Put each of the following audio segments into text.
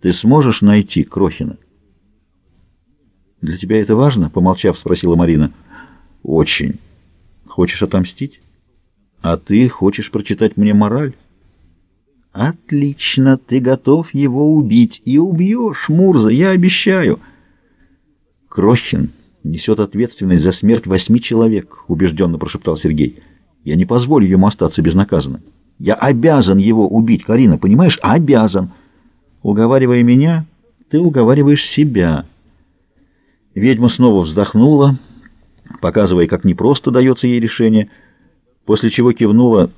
Ты сможешь найти Крохина? Для тебя это важно? Помолчав, спросила Марина. Очень. Хочешь отомстить? А ты хочешь прочитать мне мораль? Отлично, ты готов его убить. И убьешь, Мурза, я обещаю. Крохин несет ответственность за смерть восьми человек, убежденно прошептал Сергей. Я не позволю ему остаться безнаказанным. Я обязан его убить, Карина, понимаешь? Обязан. Уговаривая меня, ты уговариваешь себя. Ведьма снова вздохнула, показывая, как непросто дается ей решение, после чего кивнула.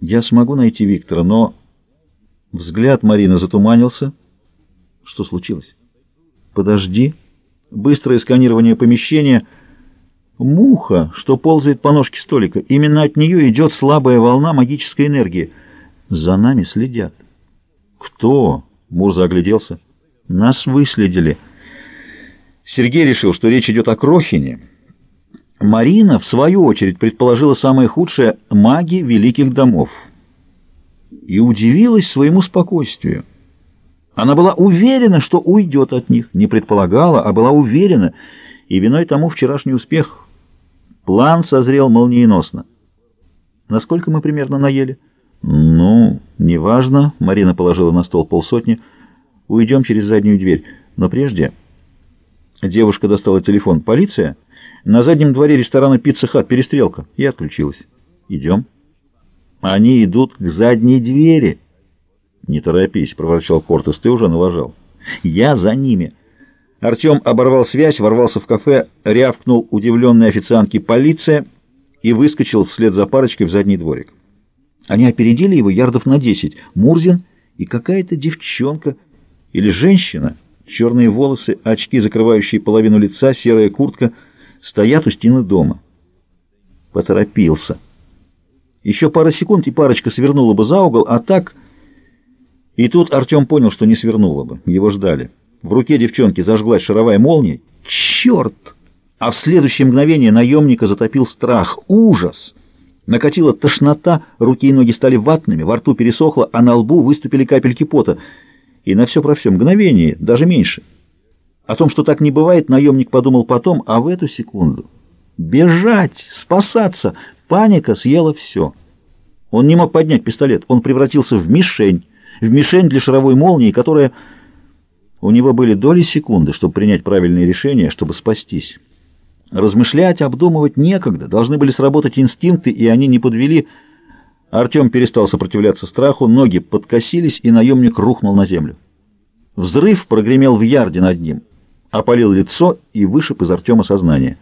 «Я смогу найти Виктора, но...» Взгляд Марины затуманился. «Что случилось?» «Подожди». Быстрое сканирование помещения. Муха, что ползает по ножке столика. Именно от нее идет слабая волна магической энергии. За нами следят. «Кто?» — Мурза огляделся. «Нас выследили». Сергей решил, что речь идет о Крохине. Марина, в свою очередь, предположила самое худшее — маги великих домов. И удивилась своему спокойствию. Она была уверена, что уйдет от них. Не предполагала, а была уверена. И виной тому вчерашний успех. План созрел молниеносно. Насколько мы примерно наели? Ну, неважно. Марина положила на стол полсотни. Уйдем через заднюю дверь. Но прежде... Девушка достала телефон. «Полиция? На заднем дворе ресторана «Пицца Хат» перестрелка». И отключилась. «Идем». Они идут к задней двери. «Не торопись», — проворчал Кортес, — «ты уже налажал». «Я за ними». Артем оборвал связь, ворвался в кафе, рявкнул удивленной официантке полиция и выскочил вслед за парочкой в задний дворик. Они опередили его ярдов на десять. Мурзин и какая-то девчонка или женщина, черные волосы, очки, закрывающие половину лица, серая куртка, стоят у стены дома. Поторопился. Еще пара секунд, и парочка свернула бы за угол, а так... И тут Артем понял, что не свернуло бы. Его ждали. В руке девчонки зажглась шаровая молния. Черт! А в следующее мгновение наемника затопил страх, ужас. Накатила тошнота, руки и ноги стали ватными, во рту пересохло, а на лбу выступили капельки пота. И на все про все мгновение, даже меньше. О том, что так не бывает, наемник подумал потом, а в эту секунду... Бежать, спасаться! Паника съела все. Он не мог поднять пистолет, он превратился в мишень в мишень для шаровой молнии, которая... У него были доли секунды, чтобы принять правильное решение, чтобы спастись. Размышлять, обдумывать некогда, должны были сработать инстинкты, и они не подвели. Артем перестал сопротивляться страху, ноги подкосились, и наемник рухнул на землю. Взрыв прогремел в ярде над ним, опалил лицо и вышиб из Артема сознание.